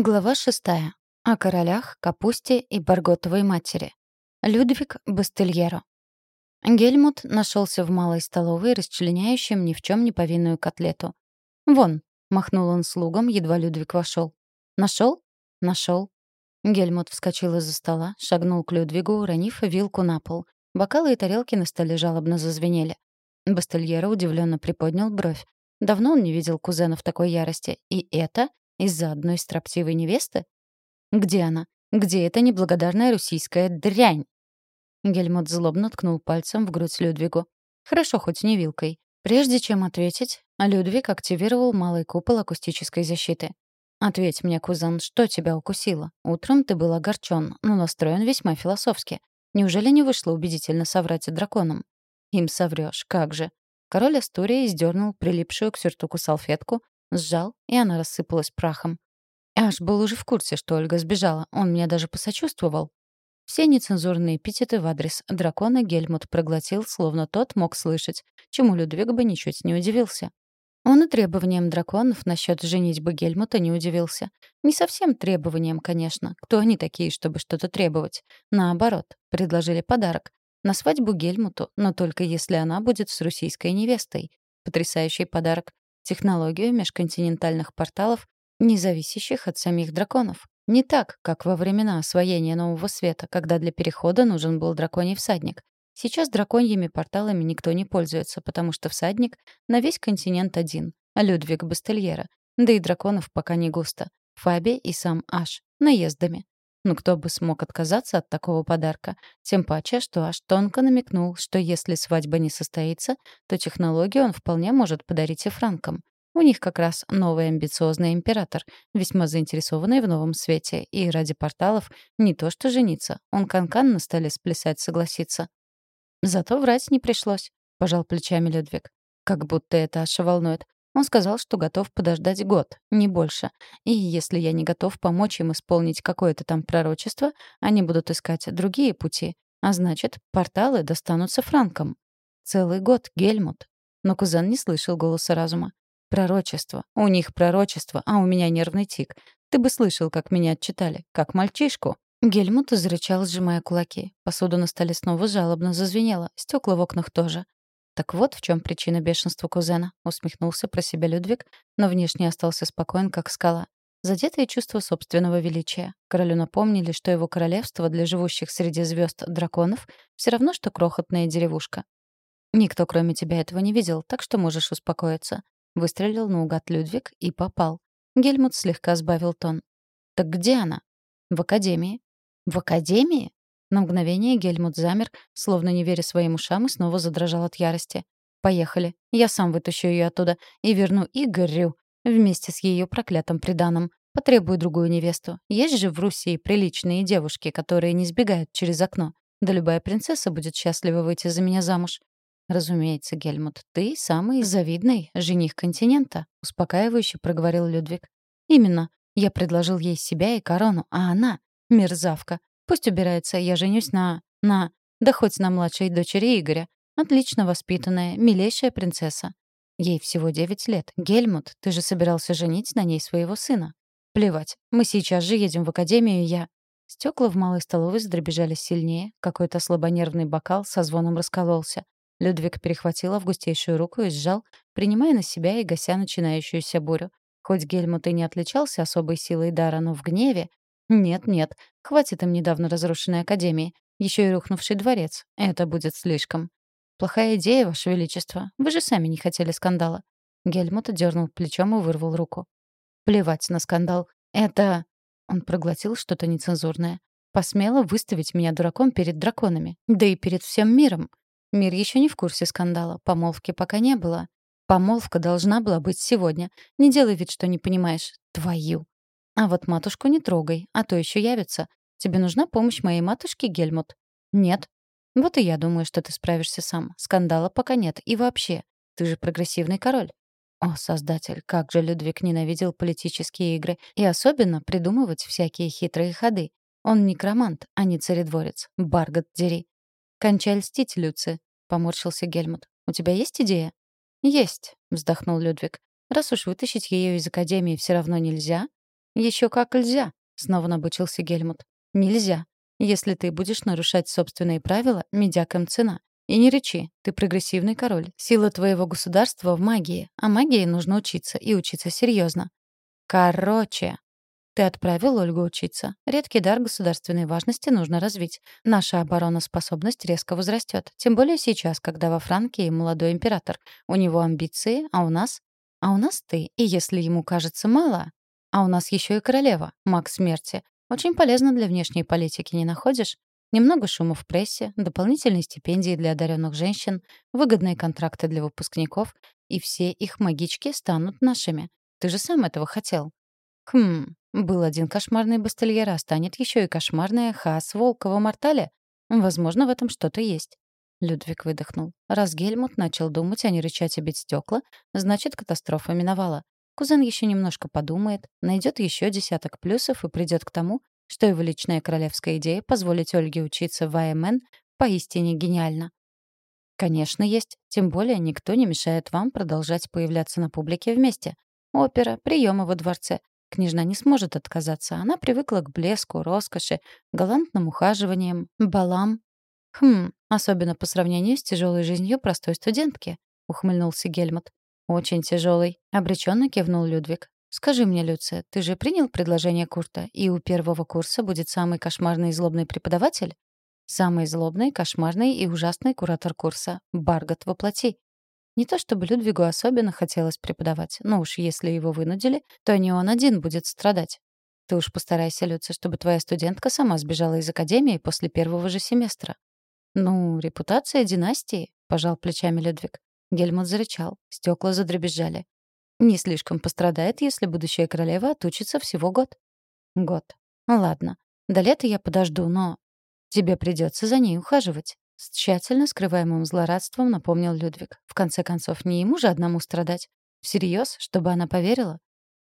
Глава шестая. О королях, капусте и барготовой матери. Людвиг Бастельеро. Гельмут нашелся в малой столовой, расчленяющим ни в чем не повинную котлету. «Вон», — махнул он слугам, едва Людвиг вошел. «Нашел?» «Нашел». Гельмут вскочил из-за стола, шагнул к Людвигу, уронив вилку на пол. Бокалы и тарелки на столе жалобно зазвенели. Бастельеро удивленно приподнял бровь. Давно он не видел кузена в такой ярости. И это из-за одной строптивой невесты? Где она? Где эта неблагодарная русийская дрянь? Гельмут злобно ткнул пальцем в грудь Людвигу. Хорошо, хоть не вилкой. Прежде чем ответить, Людвиг активировал малый купол акустической защиты. «Ответь мне, кузен, что тебя укусило? Утром ты был огорчен, но настроен весьма философски. Неужели не вышло убедительно соврать драконам?» «Им соврёшь, как же». Король Астурии сдернул прилипшую к сюртуку салфетку, Сжал, и она рассыпалась прахом. Аж был уже в курсе, что Ольга сбежала. Он мне даже посочувствовал. Все нецензурные эпитеты в адрес дракона Гельмут проглотил, словно тот мог слышать, чему Людвиг бы ничуть не удивился. Он и требованиям драконов насчет женитьбы Гельмута не удивился. Не совсем требованиям, конечно. Кто они такие, чтобы что-то требовать? Наоборот, предложили подарок. На свадьбу Гельмуту, но только если она будет с русийской невестой. Потрясающий подарок технологию межконтинентальных порталов, не зависящих от самих драконов. Не так, как во времена освоения Нового Света, когда для перехода нужен был драконий всадник. Сейчас драконьими порталами никто не пользуется, потому что всадник на весь континент один — Людвиг Бастельера. Да и драконов пока не густо. Фаби и сам Аш — наездами. Но кто бы смог отказаться от такого подарка? Тем паче, что аж тонко намекнул, что если свадьба не состоится, то технологию он вполне может подарить и франкам. У них как раз новый амбициозный император, весьма заинтересованный в новом свете, и ради порталов не то что жениться, он канкан -кан на столе сплясать согласится. Зато врать не пришлось, — пожал плечами Людвиг. Как будто это Аша волнует. Он сказал, что готов подождать год, не больше. И если я не готов помочь им исполнить какое-то там пророчество, они будут искать другие пути. А значит, порталы достанутся франкам. Целый год, Гельмут. Но кузен не слышал голоса разума. Пророчество. У них пророчество, а у меня нервный тик. Ты бы слышал, как меня отчитали. Как мальчишку. Гельмут зарычал, сжимая кулаки. Посуда на столе снова жалобно зазвенела. Стекла в окнах тоже. Так вот в чем причина бешенства кузена, усмехнулся про себя Людвиг, но внешне остался спокоен, как скала. Задетое чувство собственного величия. Королю напомнили, что его королевство для живущих среди звезд драконов все равно, что крохотная деревушка. «Никто, кроме тебя, этого не видел, так что можешь успокоиться». Выстрелил наугад Людвиг и попал. Гельмут слегка сбавил тон. «Так где она?» «В академии». «В академии?» На мгновение Гельмут замер, словно не веря своим ушам, и снова задрожал от ярости. «Поехали. Я сам вытащу ее оттуда и верну Игорю вместе с ее проклятым приданым. Потребую другую невесту. Есть же в Руси приличные девушки, которые не сбегают через окно. Да любая принцесса будет счастлива выйти за меня замуж». «Разумеется, Гельмут, ты самый завидный жених континента», — успокаивающе проговорил Людвиг. «Именно. Я предложил ей себя и корону, а она — мерзавка. Пусть убирается, я женюсь на... на... да хоть на младшей дочери Игоря. Отлично воспитанная, милейшая принцесса. Ей всего девять лет. Гельмут, ты же собирался женить на ней своего сына. Плевать, мы сейчас же едем в академию, я... Стекла в малой столовой задребежали сильнее, какой-то слабонервный бокал со звоном раскололся. Людвиг перехватил августейшую руку и сжал, принимая на себя и гася начинающуюся бурю. Хоть Гельмут и не отличался особой силой дара, но в гневе нет-нет, хватит им недавно разрушенной академии. Еще и рухнувший дворец. Это будет слишком. Плохая идея, Ваше Величество. Вы же сами не хотели скандала. Гельмут дернул плечом и вырвал руку. Плевать на скандал. Это... Он проглотил что-то нецензурное. Посмело выставить меня дураком перед драконами. Да и перед всем миром. Мир еще не в курсе скандала. Помолвки пока не было. Помолвка должна была быть сегодня. Не делай вид, что не понимаешь. Твою. А вот матушку не трогай, а то еще явится. Тебе нужна помощь моей матушки, Гельмут? Нет. Вот и я думаю, что ты справишься сам. Скандала пока нет. И вообще, ты же прогрессивный король. О, создатель, как же Людвиг ненавидел политические игры и особенно придумывать всякие хитрые ходы. Он некромант, а не царедворец. Баргот дери. «Кончай льстить, Люци», — поморщился Гельмут. «У тебя есть идея?» «Есть», — вздохнул Людвиг. «Раз уж вытащить ее из Академии все равно нельзя, Еще как нельзя, снова набычился Гельмут. Нельзя. Если ты будешь нарушать собственные правила, медякам цена. И не речи, ты прогрессивный король. Сила твоего государства в магии, а магии нужно учиться, и учиться серьезно. Короче, ты отправил Ольгу учиться. Редкий дар государственной важности нужно развить. Наша обороноспособность резко возрастет. Тем более сейчас, когда во Франкии молодой император. У него амбиции, а у нас? А у нас ты. И если ему кажется мало... А у нас еще и королева, маг смерти. Очень полезно для внешней политики, не находишь? Немного шума в прессе, дополнительные стипендии для одаренных женщин, выгодные контракты для выпускников, и все их магички станут нашими. Ты же сам этого хотел. Хм, был один кошмарный бастельер, а станет еще и кошмарная Хас Волкова Мортале. Возможно, в этом что-то есть. Людвиг выдохнул. Раз Гельмут начал думать, а не рычать и бить стекла, значит, катастрофа миновала. Кузен еще немножко подумает, найдет еще десяток плюсов и придет к тому, что его личная королевская идея позволить Ольге учиться в АМН поистине гениальна. Конечно, есть. Тем более никто не мешает вам продолжать появляться на публике вместе. Опера, приемы во дворце. Княжна не сможет отказаться. Она привыкла к блеску, роскоши, галантным ухаживаниям, балам. «Хм, особенно по сравнению с тяжелой жизнью простой студентки», — ухмыльнулся Гельмут. «Очень тяжелый», — обреченно кивнул Людвиг. «Скажи мне, Люция, ты же принял предложение Курта, и у первого курса будет самый кошмарный и злобный преподаватель?» «Самый злобный, кошмарный и ужасный куратор курса. Баргот воплоти. Не то чтобы Людвигу особенно хотелось преподавать, но уж если его вынудили, то не он один будет страдать. Ты уж постарайся, Люция, чтобы твоя студентка сама сбежала из академии после первого же семестра. «Ну, репутация династии», — пожал плечами Людвиг. Гельмут зарычал, стекла задребезжали. Не слишком пострадает, если будущая королева отучится всего год. Год. Ладно. До лета я подожду, но... Тебе придется за ней ухаживать. С тщательно скрываемым злорадством напомнил Людвиг. В конце концов, не ему же одному страдать. Всерьез, чтобы она поверила?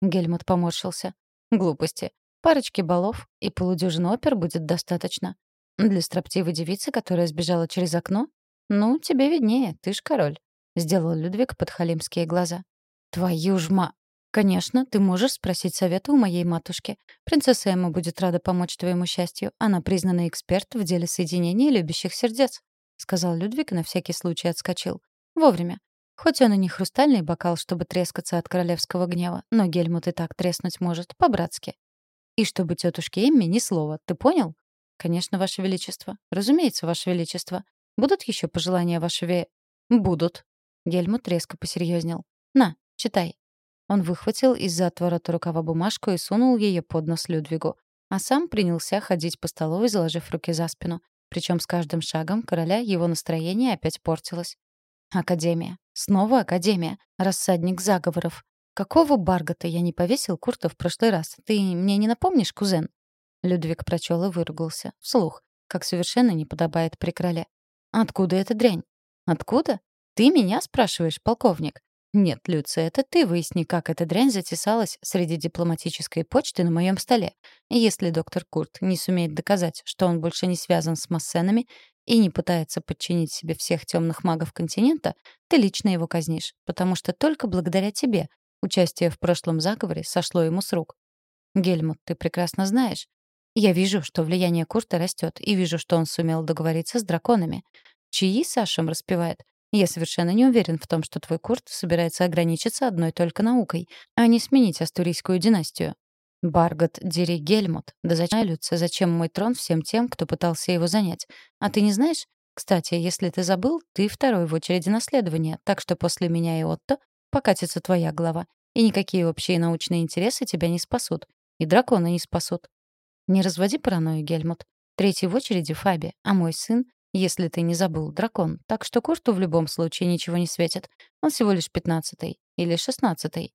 Гельмут поморщился. Глупости. Парочки балов и полудюжины опер будет достаточно. Для строптивой девицы, которая сбежала через окно? Ну, тебе виднее, ты ж король. Сделал Людвиг подхалимские глаза. «Твою ж ма...» «Конечно, ты можешь спросить совета у моей матушки. Принцесса Эмма будет рада помочь твоему счастью. Она признанный эксперт в деле соединения любящих сердец», — сказал Людвиг и на всякий случай отскочил. «Вовремя. Хоть он и не хрустальный бокал, чтобы трескаться от королевского гнева, но Гельмут и так треснуть может, по-братски. И чтобы тетушке Эмме ни слова, ты понял? Конечно, Ваше Величество. Разумеется, Ваше Величество. Будут еще пожелания, Ваше Ве... Будут. Гельмут резко посерьезнел. На, Читай». Он выхватил из-за отворота рукава бумажку и сунул ее под нос Людвигу. А сам принялся ходить по столу, заложив руки за спину. Причем с каждым шагом короля его настроение опять портилось. Академия. Снова Академия. Рассадник заговоров. Какого баргата я не повесил Курта в прошлый раз? Ты мне не напомнишь, кузен? Людвиг прочел и выругался. Вслух. Как совершенно не подобает при короле. Откуда эта дрянь? Откуда? Ты меня спрашиваешь, полковник? «Нет, Люция, это ты выясни, как эта дрянь затесалась среди дипломатической почты на моем столе. Если доктор Курт не сумеет доказать, что он больше не связан с Массенами и не пытается подчинить себе всех темных магов континента, ты лично его казнишь, потому что только благодаря тебе участие в прошлом заговоре сошло ему с рук. Гельмут, ты прекрасно знаешь. Я вижу, что влияние Курта растет, и вижу, что он сумел договориться с драконами. Чьи Сашем распевает? Я совершенно не уверен в том, что твой Курт собирается ограничиться одной только наукой, а не сменить астурийскую династию. Баргот Дири Гельмут. Да зачем, Люция, зачем мой трон всем тем, кто пытался его занять? А ты не знаешь? Кстати, если ты забыл, ты второй в очереди наследования, так что после меня и Отто покатится твоя глава. И никакие общие научные интересы тебя не спасут. И драконы не спасут. Не разводи паранойю, Гельмут. Третий в очереди Фаби, а мой сын если ты не забыл, дракон. Так что Курту в любом случае ничего не светит. Он всего лишь пятнадцатый. Или шестнадцатый.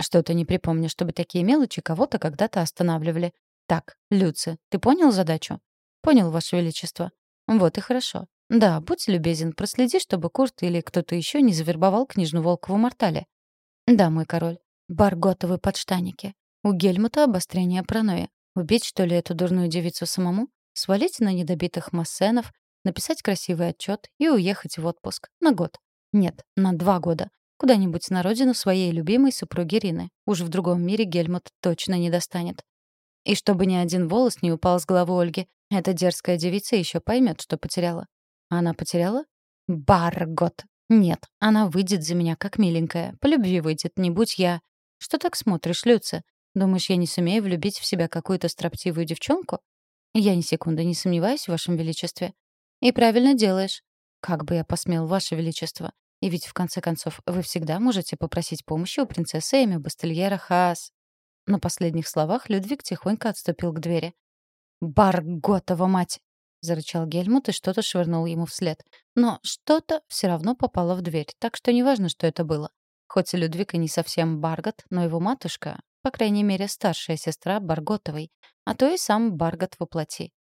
Что-то не припомню, чтобы такие мелочи кого-то когда-то останавливали. Так, Люци, ты понял задачу? Понял, Ваше Величество. Вот и хорошо. Да, будь любезен, проследи, чтобы Курт или кто-то еще не завербовал книжну Волкову Мортале. Да, мой король. Барготовы подштаники. У Гельмута обострение паранойи. Убить, что ли, эту дурную девицу самому? Свалить на недобитых массенов, написать красивый отчет и уехать в отпуск. На год. Нет, на два года. Куда-нибудь на родину своей любимой супруги Рины. Уж в другом мире Гельмут точно не достанет. И чтобы ни один волос не упал с головы Ольги, эта дерзкая девица еще поймет, что потеряла. Она потеряла? Баргот. Нет, она выйдет за меня как миленькая. По любви выйдет, не будь я... Что так смотришь, Люция? Думаешь, я не сумею влюбить в себя какую-то строптивую девчонку? Я ни секунды не сомневаюсь в вашем величестве. И правильно делаешь. Как бы я посмел, ваше величество. И ведь, в конце концов, вы всегда можете попросить помощи у принцессы Эми Бастельера Хаас. На последних словах Людвиг тихонько отступил к двери. «Барготова мать!» — зарычал Гельмут и что-то швырнул ему вслед. Но что-то все равно попало в дверь, так что неважно, что это было. Хоть и Людвиг и не совсем Баргот, но его матушка, по крайней мере, старшая сестра Барготовой, а то и сам Баргот воплоти.